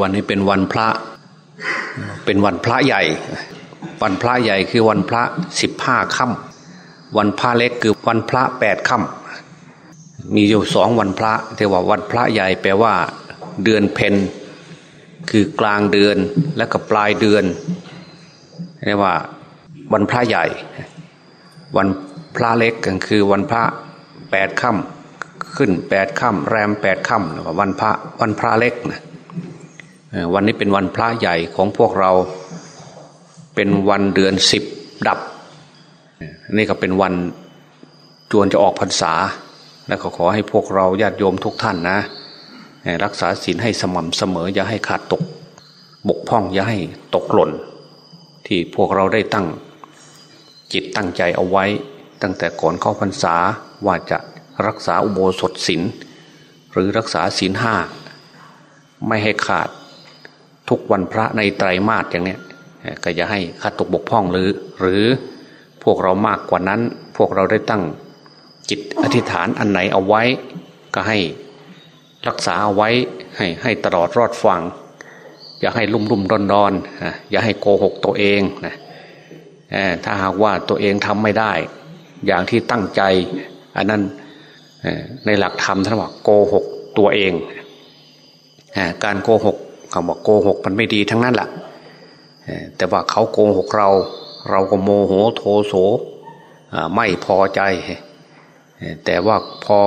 วันนี้เป็นวันพระ เป็นวันพระใหญ่ วันพระใหญ่คือวันพระสิบห้าค่ำวันพระเล็กคือวันพระแปดค่ำมีอยู่สองวันพระแต่ว่าวันพระใหญ่แปลว่า เดือนเพนคือกลางเดือนและก็ปลายเดือนเรียกว่าวันพระใหญ่ วันพระเล็กก็คือวันพระแปดค่ำขึ้นแปดค่ำแรมแปดค่ำวันพระวันพระเล็กนะ วันนี้เป็นวันพระใหญ่ของพวกเราเป็นวันเดือนสิบดับ นี่ก็เป็นวันจวนจะออกพรรษา และขอขอให้พวกเราญาติโยมทุกท่านนะ รักษาศีลให้สม่ำเสมอ อย่าให้ขาดตกบกพร่องอย่าให้ตกหล่น ที่พวกเราได้ตั้งจิตตั้งใจเอาไว้ ตั้งแต่ก่อนเข้าพรรษาว่าจะรักษาอุโบสถศีลหรือรักษาศีลห้าไม่ให้ขาด ทุกวันพระในไตรมาสอย่างนี้ก็จะให้ขาดตกบกพร่องหรือ หรือพวกเรามากกว่านั้น พวกเราได้ตั้งจิตอธิษฐานอันไหนเอาไว้ ก็ให้รักษาเอาไว้ให้ให้ตลอดรอดฟัง อย่าให้ลุ่มลุ่มดอนดอนอย่าให้โกหกตัวเองนะถ้าหากว่าตัวเองทำไม่ได้ อย่างที่ตั้งใจ อันนั้นในหลักธรรมท่านบอกโกหกตัวเอง การโกหก คำว่าโกหกมันไม่ดีทั้งนั้นแหละแต่ว่าเขาโกหกเรา เราก็โมโหโทโสไม่พอใจ แต่ว่าพอ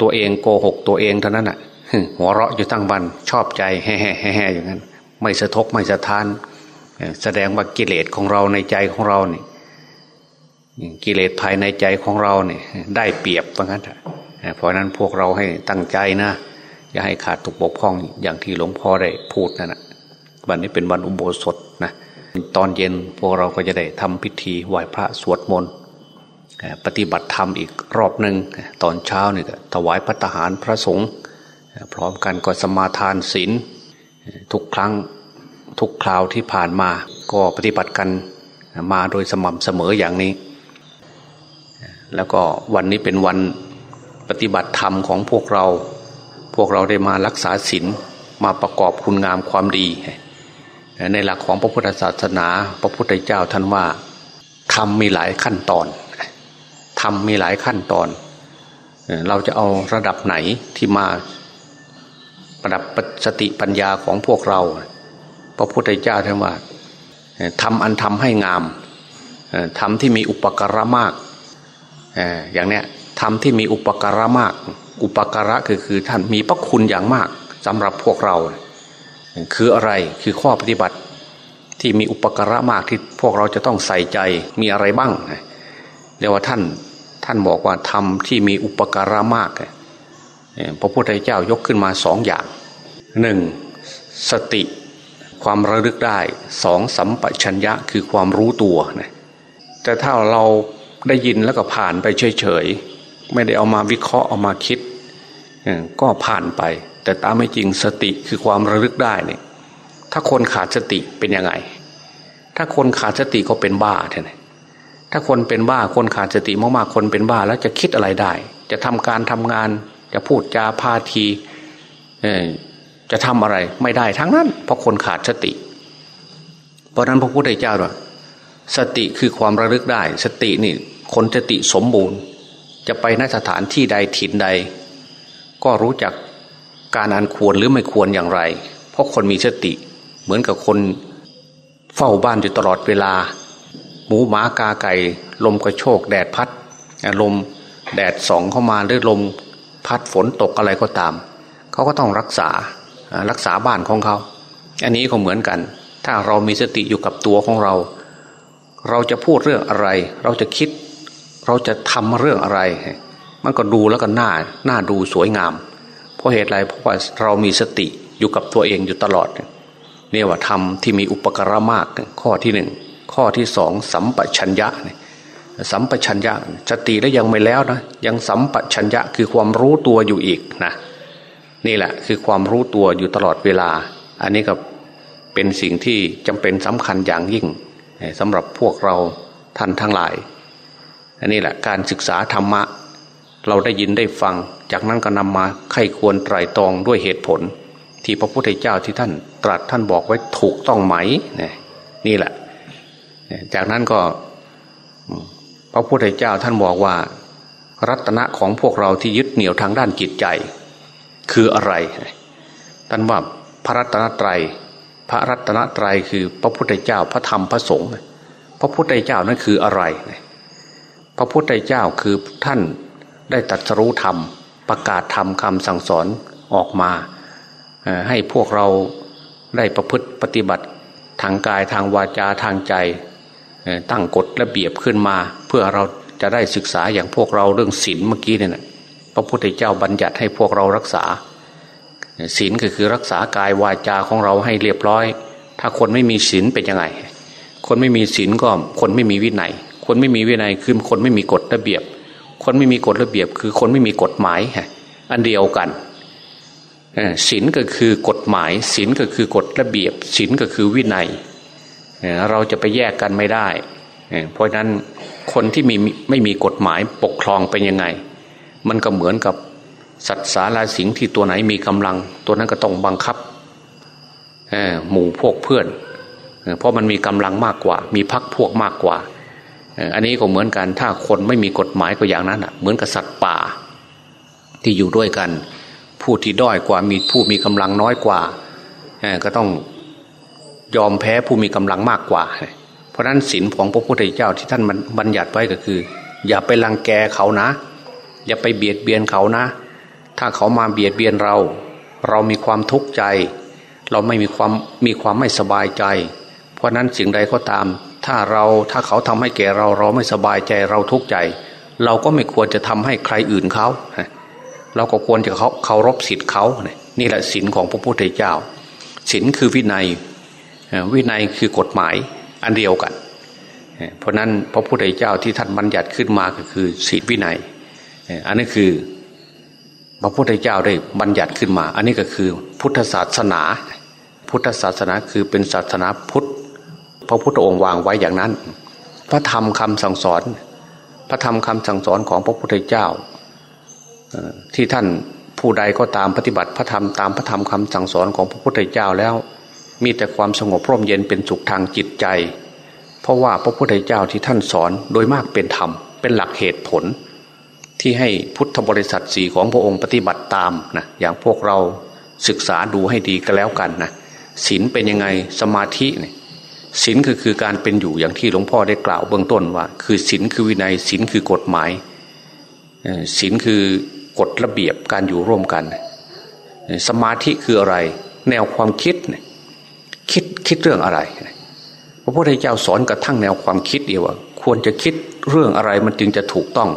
ตัวเองโกหกตัวเองเท่านั้นอะหัวเราะอยู่ตั้งบันชอบใจแห่แห่อย่างนั้น ไม่สะทกไม่สะท้าน แสดงว่ากิเลสของเราในใจของเราเนี่ยกิเลสภายในใจของเราเนี่ยได้เปรียบเพราะงั้นเพราะนั้นพวกเราให้ตั้งใจนะ อย่าให้ขาดตกบกพร่องอย่างที่หลวงพ่อได้พูดนั่นแหะวันนี้เป็นวันอุโบสถนะตอนเย็นพวกเราก็จะได้ทำพิธีไหว้พระสวดมนต์ปฏิบัติธรรมอีกรอบหนึ่งตอนเช้านี่ก็ถวายพระทหารพระสงฆ์พร้อมกันก็สมาทานศีลทุกครั้งทุกคราวที่ผ่านมา ก็ปฏิบัติกันมาโดยสม่ำเสมออย่างนี้ แล้วก็วันนี้เป็นวันปฏิบัติธรรมของพวกเรา พวกเราได้มารักษาศีลมาประกอบคุณงามความดี ในหลักของพระพุทธศาสนา พระพุทธเจ้าท่านว่าทำมีหลายขั้นตอนทำมีหลายขั้นตอน เราจะเอาระดับไหนที่มาประดับสติปัญญาของพวกเรา พระพุทธเจ้าท่านว่าทำอันทำให้งามทำที่มีอุปการะมากอย่างเนี้ยทำที่มีอุปการะมาก อุปการะคือคือท่านมีพระคุณอย่างมากสำหรับพวกเรา คืออะไรคือข้อปฏิบัติที่มีอุปการะมากที่พวกเราจะต้องใส่ใจมีอะไรบ้างเรียกว่าท่านท่านบอกว่าทำที่มีอุปการะมากพระพุทธเจ้ายกขึ้นมาสองอย่างหนึ่งสติความระลึกได้สองสัมปชัญญะคือความรู้ตัวนะแต่ถ้าเราได้ยินแล้วก็ผ่านไปเฉย ไม่ได้เอามาวิเคราะห์เอามาคิดก็ผ่านไป แต่ตามไม่จริงสติคือความระลึกได้เนี่ยถ้าคนขาดสติเป็นยังไง ถ้าคนขาดสติก็เป็นบ้าท่านถ้าคนเป็นบ้าคนขาดสติมากๆคนเป็นบ้าแล้วจะคิดอะไรได้ จะทำการทำงานจะพูดจาพาทีจะทำอะไรไม่ได้ทั้งนั้น เพราะคนขาดสติ เพราะนั้นพระพุทธเจ้าว่าสติคือความระลึกได้ สตินี่คนสติสมบูรณ์ จะไปนสถานที่ใดถิ่นใด ก็รู้จักการอันควรหรือไม่ควรอย่างไร เพราะคนมีสติ เหมือนกับคนเฝ้าบ้านอยู่ตลอดเวลา หมูหมากาไก่ ลมกระโชกแดดพัดลมแดดส่องเข้ามาหรือลมพัดฝนตกอะไรก็ตาม เขาก็ต้องรักษารักษาบ้านของเขา อันนี้ก็เหมือนกัน ถ้าเรามีสติอยู่กับตัวของเรา เราจะพูดเรื่องอะไร เราจะคิด เราจะทำเรื่องอะไร มันก็ดูแล้วก็น่าน่าดูสวยงาม เพราะเหตุไรเพราะว่าเรามีสติอยู่กับตัวเองอยู่ตลอดเนี่ยว่าทำที่มีอุปการะมากข้อที่หนึ่งข้อที่สองสัมปชัญญะสัมปชัญญะสติแล้วยังไม่แล้วนะยังสัมปชัญญะคือความรู้ตัวอยู่อีกนะนี่แหละคือความรู้ตัวอยู่ตลอดเวลา อันนี้ก็เป็นสิ่งที่จำเป็นสำคัญอย่างยิ่งสำหรับพวกเราท่านทั้งหลาย อันนี้แหละการศึกษาธรรมะ เราได้ยินได้ฟัง จากนั้นก็นำมาไข้ควรไตรตรองด้วยเหตุผล ที่พระพุทธเจ้าที่ท่านตรัสท่านบอกไว้ถูกต้องไหมนี่แหละ จากนั้นก็พระพุทธเจ้าท่านบอกว่า รัตนะของพวกเราที่ยึดเหนี่ยวทางด้านจิตใจ คืออะไรท่านว่าพระรัตนตรัยพระรัตนตรัยคือพระพุทธเจ้าพระธรรมพระสงฆ์พระพุทธเจ้านั่นคืออะไร พระพุทธเจ้าคือท่านได้ตัดสู้ธรรม ประกาศธรรมคำสั่งสอนออกมาให้พวกเราได้ประพฤติปฏิบัติทางกายทางวาจาทางใจตั้งกฎระเบียบขึ้นมา เพื่อเราจะได้ศึกษาอย่างพวกเราเรื่องศีลเมื่อกี้เนี่ยพระพุทธเจ้าบัญญัติให้พวกเรารักษาศีลก็คือรักษากายวาจาของเราให้เรียบร้อย ถ้าคนไม่มีศีลเป็นยังไง คนไม่มีศีลก็คนไม่มีวินัย คนไม่มีวินัยคือคนไม่มีกฎระเบียบ คนไม่มีกฎระเบียบ คือคนไม่มีกฎหมายอันเดียวกันศีลก็คือกฎหมายศีลก็คือกฎระเบียบศีลก็คือวินัยเราจะไปแยกกันไม่ได้ เพราะนั้นคนที่มีไม่มีกฎหมายปกครองเป็นยังไง มันก็เหมือนกับสัตว์สาราสิงที่ตัวไหนมีกำลัง ตัวนั้นก็ต้องบังคับหมู่พวกเพื่อน เพราะมันมีกำลังมากกว่า มีพักพวกมากกว่า อันนี้ก็เหมือนกันถ้าคนไม่มีกฎหมายก็อย่างนั้นอะ เหมือนกับสัตว์ป่า ที่อยู่ด้วยกัน ผู้ที่ด้อยกว่ามีผู้มีกำลังน้อยกว่าก็ต้องยอมแพ้ผู้มีกำลังมากกว่า เพราะนั้นศีลของพระพุทธเจ้าที่ท่านบัญญัติไว้ก็คือ อย่าไปรังแกเขานะ อย่าไปเบียดเบียนเขานะ ถ้าเขามาเบียดเบียนเรา เรามีความทุกข์ใจ เราไม่มีความมีความไม่สบายใจ เพราะนั้นสิ่งใดก็ตาม ถ้าเราถ้าเขาทำให้แก่เราเราไม่สบายใจเราทุกข์ใจ เราก็ไม่ควรจะทำให้ใครอื่นเขาเราก็ควรจะเขาเคารพสิทธิ์เขานี่แหละศีลของพระพุทธเจ้าศีลคือวินัยวินัยคือกฎหมายอันเดียวกัน เพราะนั้นพระพุทธเจ้าที่ท่านบัญญัติขึ้นมาก็คือศีลวินัย อันนี้คือพระพุทธเจ้าได้บัญญัติขึ้นมา อันนี้ก็คือพุทธศาสนา พุทธศาสนาคือเป็นศาสนาพุทธ พระพุทธองค์วางไว้อย่างนั้น พระธรรมคำสั่งสอน พระธรรมคำสั่งสอนของพระพุทธเจ้าที่ท่านผู้ใดก็ตามปฏิบัติพระธรรมตามพระธรรมคำสั่งสอนของพระพุทธเจ้าแล้ว มีแต่ความสงบร่มเย็นเป็นสุขทางจิตใจ เพราะว่าพระพุทธเจ้าที่ท่านสอนโดยมากเป็นธรรมเป็นหลักเหตุผล ที่ให้พุทธบริษัทสีของพระองค์ปฏิบัติตามนะอย่างพวกเราศึกษาดูให้ดีก็แล้วกันนะศีลเป็นยังไงสมาธิเนี่ย ศีลคือคือการเป็นอยู่อย่างที่หลวงพ่อได้กล่าวเบื้องต้นว่า คือศีลคือวินัยศีลคือกฎหมายศีลคือกฎระเบียบการอยู่ร่วมกัน สมาธิคืออะไร แนวความคิดคิดคิดเรื่องอะไรพระพุทธเจ้าสอนกระทั่งแนวความคิดเดียวว่าควรจะคิดเรื่องอะไรมันจึงจะถูกต้อง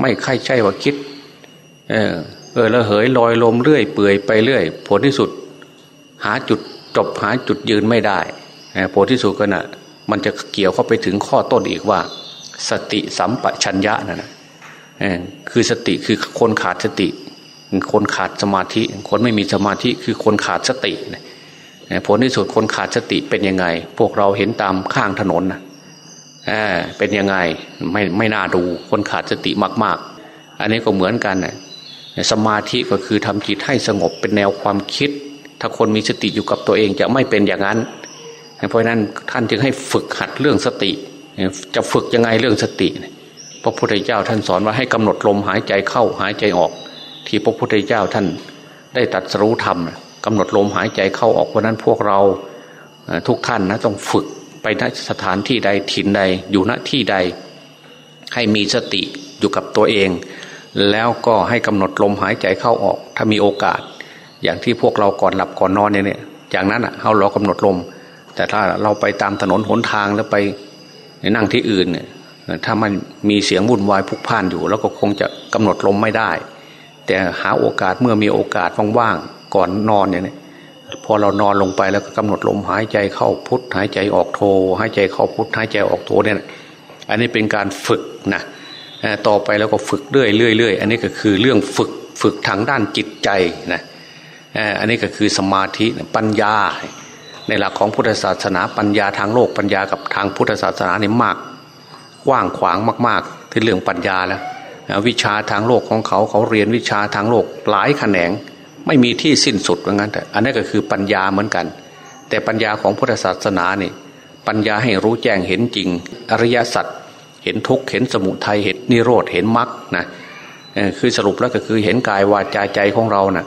ไม่ใช่ใช่ว่าคิด เออเออละเหยลอยลมเรื่อยเปื่อยไปเรื่อย ผลที่สุด หาจุดจบหาจุดยืนไม่ได้ ผลที่สุดก็นะ่ะมันจะเกี่ยวเข้าไปถึงข้อต้นอีกว่า สติสัมปชัญญะนั่นนะคือสติคือคนขาดสติ คนขาดสมาธิ คนไม่มีสมาธิคือคนขาดสติผลที่สุดคนขาดสติเป็นยังไง พวกเราเห็นตามข้างถนนนะเป็นยังไงไม่ไม่น่าดู คนขาดสติมาก ๆ อันนี้ก็เหมือนกันนะสมาธิก็คือทำจิตให้สงบเป็นแนวความคิด ถ้าคนมีสติอยู่กับตัวเองจะไม่เป็นอย่างนั้น เพราะนั้นท่านจึงให้ฝึกหัดเรื่องสติ จะฝึกยังไงเรื่องสติพระพุทธเจ้าท่านสอนว่าให้กำหนดลมหายใจเข้าหายใจออก ที่พระพุทธเจ้าท่านได้ตัดสู้ธรรมกำหนดลมหายใจเข้าออกเพราะนั้นพวกเราทุกท่านนะต้องฝึกไปณสถานที่ใดถิ่นใดอยู่ณที่ใด ให้มีสติอยู่กับตัวเอง แล้วก็ให้กำหนดลมหายใจเข้าออก ถ้ามีโอกาส อย่างที่พวกเราก่อนหลับก่อนนอนเนี่ยอย่างนั้นอะเราเรากำหนดลม แต่ถ้าเราไปตามถนนหนทางแล้วไปนั่งที่อื่นเนี่ยถ้ามันมีเสียงวุ่นวายพุกพ่านอยู่ แล้วก็คงจะกำหนดลมไม่ได้ แต่หาโอกาสเมื่อมีโอกาสว่างๆก่อนนอนเนี่ยพอเรานอนลงไปแล้วก็กำหนดลมหายใจเข้าพุทหายใจออกโทหายใจเข้าพุทหายใจออกโทเนี่ยอันนี้เป็นการฝึกนะต่อไปแล้วก็ฝึกเรื่อยเรื่อยเรื่อยอันนี้ก็คือเรื่องฝึกฝึกทางด้านจิตใจนะอันนี้ก็คือสมาธิปัญญา ในหลักของพุทธศาสนาปัญญาทางโลกปัญญากับทางพุทธศาสนาเนี่ยมากกว้างขวางมากๆที่เรื่องปัญญาแล้ววิชาทางโลกของเขาเขาเรียนวิชาทางโลกหลายแขนง ไม่มีที่สิ้นสุดเหมือนกันแต่อันนี้ก็คือปัญญาเหมือนกัน แต่ปัญญาของพุทธศาสนาเนี่ยปัญญาให้รู้แจ้งเห็นจริง อริยสัจเห็นทุกข์เห็นสมุทัยเห็นนิโรธเห็นมรรคนะคือสรุปแล้วก็คือเห็นกายวาจาใจของเรานะ่ะ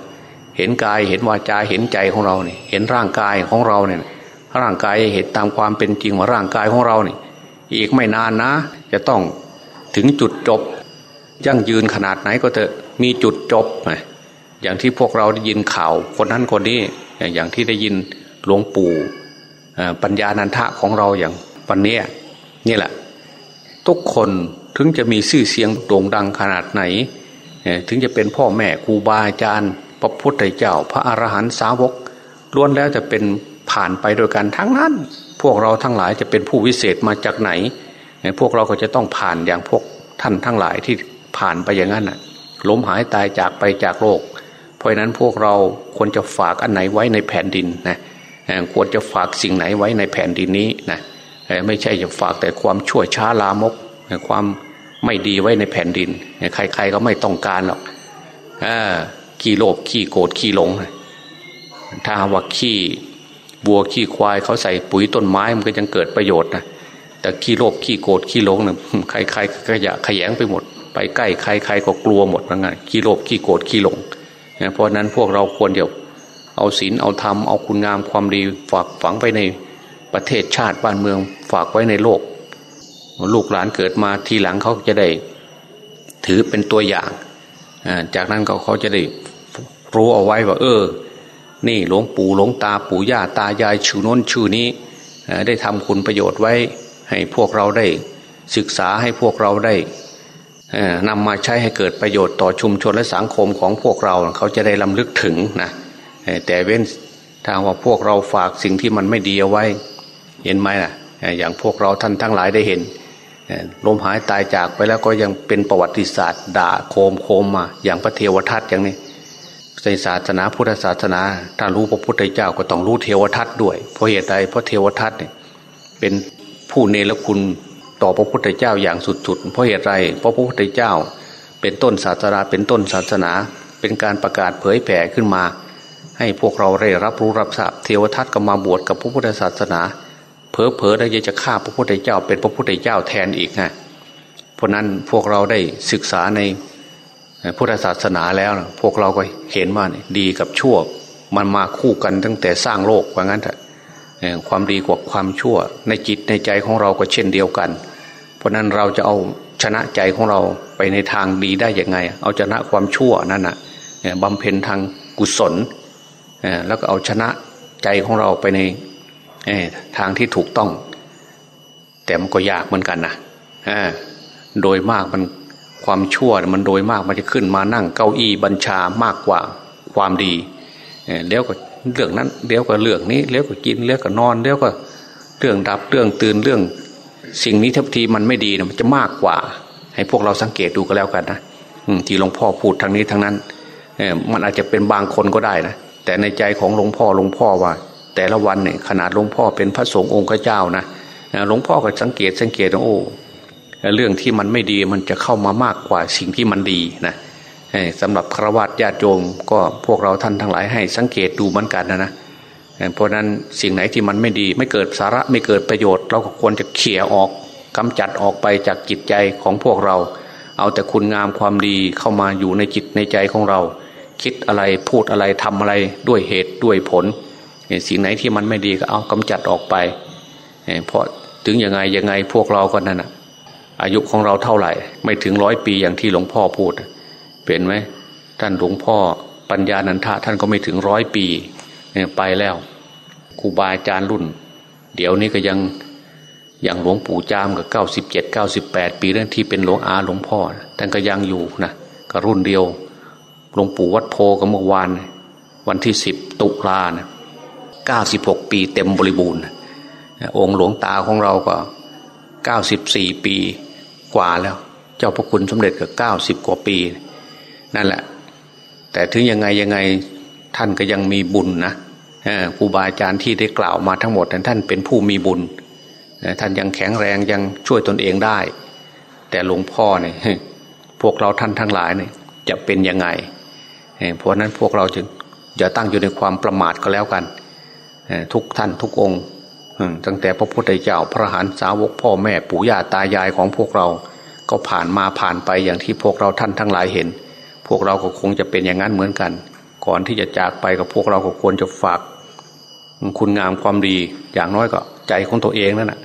ห็นกายเห็นวาจาเห็นใจของเราเนี่ยเห็นร่างกายของเราเนี่ยร่างกายเห็นตามความเป็นจริงว่าร่างกายของเราเนี่ยอีกไม่นานนะ จะต้องถึงจุดจบ ยั่งยืนขนาดไหนก็จะมีจุดจบอย่างที่พวกเราได้ยินข่าวคนนั้นคนนี้อย่างที่ได้ยินหลวงปู่ปัญญานันทะของเราอย่างวันนี้นี่แหละ ทุกคนถึงจะมีชื่อเสียงโด่งดังขนาดไหน ถึงจะเป็นพ่อแม่ครูบาอาจารย์ พระพุทธเจ้า พระอรหันตสาวกล้วนแล้วจะเป็นผ่านไปโดยกันทั้งนั้น พวกเราทั้งหลายจะเป็นผู้วิเศษมาจากไหน พวกเราก็จะต้องผ่านอย่างพวกท่านทั้งหลายที่ผ่านไปอย่างนั้นล้มหายตายจากไปจากโลก เพราะนั้นพวกเราควรจะฝากอันไหนไว้ในแผ่นดินนะควรจะฝากสิ่งไหนไว้ในแผ่นดินนี้นะไม่ใช่จะฝากแต่ความชั่วช้าลามก ความไม่ดีไว้ในแผ่นดิน ใคร ๆก็ไม่ต้องการหรอกอ ขี้โลภขี้โกรธขี้หลง ถ้าว่าขี้บัวขี้ควายเขาใส่ปุ๋ยต้นไม้มันก็ยังเกิดประโยชน์นะแต่ขี้โลภขี้โกรธขี้หลงเนี่ยใครๆก็อยากขยงไปหมด ไปใกล้ใครๆก็กลัวหมดเหมือนกันขี้โลภขี้โกรธขี้หลงเพราะนั้นพวกเราควรเดี๋ยวเอาศีลเอาธรรมเอาคุณงามความดีฝากฝังไปในประเทศชาติบ้านเมืองฝากไว้ในโลก ลูกหลานเกิดมาทีหลังเขาจะได้ ถือเป็นตัวอย่าง จากนั้นเขาเขาจะได้ รู้เอาไว้ว่า เออ นี่หลวงปู่หลวงตาปู่ย่าตายายชื่อน้นชื่อนี้ได้ทำคุณประโยชน์ไว้ ให้พวกเราได้ศึกษาให้พวกเราได้นำมาใช้ให้เกิดประโยชน์ต่อชุมชนและสังคมของพวกเราเขาจะได้ลำลึกถึงนะแต่เว้นทางว่าพวกเราฝากสิ่งที่มันไม่ดีเอาไว้ เห็นไหมล่ะอย่างพวกเราท่านทั้งหลายได้เห็นลมหายตายจากไปแล้วก็ยังเป็นประวัติศาสตร์ ด่าโคมโคมมา อย่างพระเทวทัตอย่างนี้ ในศาสนาพุทธศาสนา ถ้ารู้พระพุทธเจ้าก็ต้องรู้เทวทัตด้วย เพราะเหตุใดเพราะเทวทัตเนี่ยเป็นผู้เนรคุณต่อพระพุทธเจ้าอย่างสุดๆ เพราะเหตุไรเพราะพระพุทธเจ้า เป็นต้นศาสนาเป็นต้นศาสนา เป็นการประกาศเผยแผ่ขึ้นมา ให้พวกเราได้รับรู้รับทราบเทวทัตก็มาบวชกับพระพุทธศาสนาเพอเพอได้จะฆ่าพระพุทธเจ้า เป็นพระพุทธเจ้าแทนอีกไงเพราะนั้นพวกเราได้ศึกษาใน พุทธศาสนาแล้วพวกเราก็เห็นว่าดีกับชั่ว มันมาคู่กันตั้งแต่สร้างโลกว่างั้นเถอะความดีกว่าความชั่ว ในจิตในใจของเราก็เช่นเดียวกัน เพราะนั้นเราจะเอาชนะใจของเราไปในทางดีได้ยังไง เอาชนะความชั่วนั่นนะบำเพ็ญทางกุศลแล้วก็เอาชนะใจของเราไปในทางที่ถูกต้อง แต่มันก็ยากเหมือนกันนะโดยมากมัน ความชั่วมันโดยมากมันจะขึ้นมานั่งเก้าอี้บัญชามากกว่าความดีเลี้ยวก็เรื่องนั้นเลี้ยวก็เรื่องนี้เลี้ยวก็กินเลี้ยวก็นอนเลี้ยวก็เรื่องดับเรื่องตื่นเรื่อง สิ่งนี้ทับทีมันไม่ดีนะมันจะมากกว่า ให้พวกเราสังเกตดูก็แล้วกันนะที่หลวงพ่อพูดทางนี้ทางนั้นมันอาจจะเป็นบางคนก็ได้นะแต่ในใจของหลวงพ่อหลวงพ่อว่า แต่ละวันเนี่ยขนาดหลวงพ่อเป็นพระสงฆ์องค์เจ้านะหลวงพ่อก็สังเกตสังเกตว่าโอ้ เรื่องที่มันไม่ดีมันจะเข้ามามากกว่าสิ่งที่มันดีนะสำหรับครวัตญาติโยมก็พวกเราท่านทั้งหลายให้สังเกตดูเหมือนกันนะนะเพราะนั้นสิ่งไหนที่มันไม่ดี ไม่เกิดสาระไม่เกิดประโยชน์ เราก็ควรจะเขี่ยออกกำจัดออกไปจากจิตใจของพวกเรา เอาแต่คุณงามความดีเข้ามาอยู่ในจิตในใจของเรา คิดอะไรพูดอะไรทำอะไรด้วยเหตุด้วยผล สิ่งไหนที่มันไม่ดีก็เอากำจัดออกไป เพราะถึงยังไงยังไงพวกเราก็นั่นนะ อายุของเราเท่าไหร่ ไม่ถึงร้อยปีอย่างที่หลวงพ่อพูด เป็นไหมท่านหลวงพ่อปัญญานันทะท่านก็ไม่ถึงร้อยปีไปแล้วครูบาอาจารย์รุ่น เดี๋ยวนี้ก็ยังอย่างหลวงปู่จามกับเก้าสิบเจ็ดเก้าสิบแปดปีนั่นที่เป็นหลวงอาหลวงพ่อท่านก็ยังอยู่นะก็รุ่นเดียวหลวงปู่วัดโพกับเมื่อวาน วันที่สิบตุลานะเก้าสิบหกปีเต็มบริบูรณ์องค์หลวงตาของเราก็เก้าสิบสี่ปี กว่าแล้ว เจ้าพระคุณสมเด็จก็เก้าสิบกว่าปี นั่นแหละ แต่ถึงยังไงยังไงท่านก็ยังมีบุญนะครูบาอาจารย์ที่ได้กล่าวมาทั้งหมดท่านเป็นผู้มีบุญท่านยังแข็งแรงยังช่วยตนเองได้ แต่หลวงพ่อเนี่ยพวกเราท่านทั้งหลายเนี่ยจะเป็นยังไงเพราะนั้นพวกเราจึงอย่าตั้งอยู่ในความประมาทก็แล้วกันทุกท่านทุกองค์ ตั้งแต่พระพุทธเจ้าพระหันสาวกพ่อแม่ปู่ย่าตายายของพวกเรา ก็ผ่านมาผ่านไปอย่างที่พวกเราท่านทั้งหลายเห็น พวกเราก็คงจะเป็นอย่างนั้นเหมือนกัน ก่อนที่จะจากไปกับพวกเราก็ควรจะฝาก คุณงามความดีอย่างน้อยก็ใจของตัวเองนั่นแหะ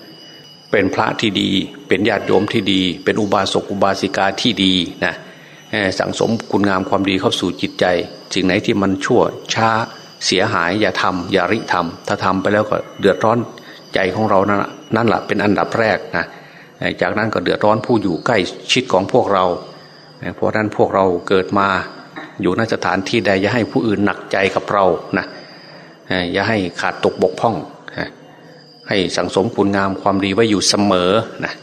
เป็นพระที่ดี เป็นญาติโยมที่ดี เป็นอุบาสกอุบาสิกาที่ดีนะสังสมคุณงามความดีเข้าสู่จิตใจสิ่งไหนที่มันชั่วช้าเสียหายอย่าทำอย่าริทำถ้าทำไปแล้วก็เดือดร้อน ใจของเรานั่นนั่นแหละเป็นอันดับแรกนะจากนั้นก็เดือดร้อนผู้อยู่ใกล้ชิดของพวกเรา เพราะนั้นพวกเราเกิดมาอยู่นสถานที่ใดอย่าให้ผู้อื่นหนักใจกับเรานะอย่าให้ขาดตกบกพร่อง ให้สังสมคุณงามความดีไว้อยู่เสมอนะ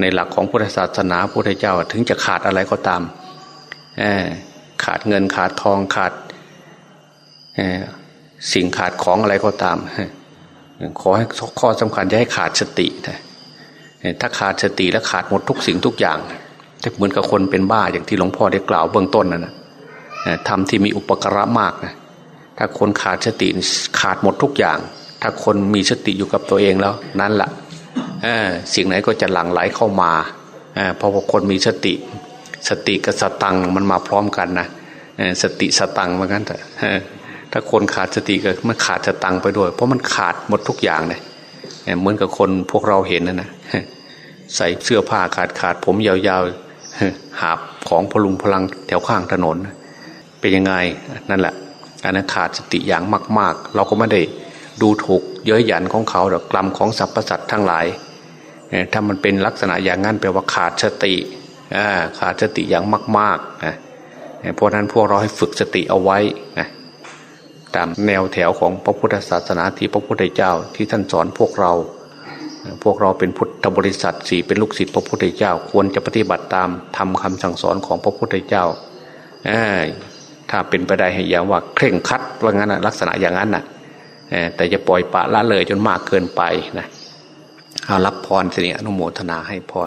ในหลักของพุทธศาสนาพุทธเจ้าถึงจะขาดอะไรก็ตาม ขาดเงินขาดทองขาดสิ่งขาดของอะไรก็ตาม ขอให้ข้อสำคัญจะให้ขาดสติถ้าขาดสติแล้วขาดหมดทุกสิ่งทุกอย่างจะเหมือนกับคนเป็นบ้าอย่างที่หลวงพ่อได้กล่าวเบื้องต้นนั่นนะทำที่มีอุปกระมากนะถ้าคนขาดสติขาดหมดทุกอย่าง ถ้าคนมีสติอยู่กับตัวเองแล้ว นั่นแหละสิ่งไหนก็จะหลั่งไหลเข้ามาเพราะว่าคนมีสติ สติกับสตังมันมาพร้อมกันนะสติสตังเหมือนกันแต่ ถ้าคนขาดสติก็มันขาดสตังไปด้วย เพราะมันขาดหมดทุกอย่างเลยเหมือนกับคนพวกเราเห็นนะนะใส่เสื้อผ้าขาดขาดผมยาวๆหาบของพลุงพลังแถวข้างถนน เป็นยังไงนั่นแหละอันนั้นขาดสติอย่างมาก ๆ เราก็ไม่ได้ดูถูกเย้ยหยันของเขาหรอกกลัมของสรรพสัตว์ทั้งหลายถ้ามันเป็นลักษณะอย่างนั้นแปลว่าขาดสติขาดสติอย่างมากๆนะเพราะนั้นพวกเราให้ฝึกสติเอาไว้นะ ตามแนวแถวของพระพุทธศาสนาที่พระพุทธเจ้าที่ท่านสอนพวกเรา พวกเราเป็นพุทธบริษัทสี่เป็นลูกศิษย์พระพุทธเจ้า ควรจะปฏิบัติตามทำคำสั่งสอนของพระพุทธเจ้าถ้าเป็นไปได้ให้ยางว่าเคร่งคัดว่างั้นลักษณะอย่างนั้นน่ะแต่จะปล่อยปะละเลยจนมากเกินไปนะเอารับพรสิอนุโมทนาให้พร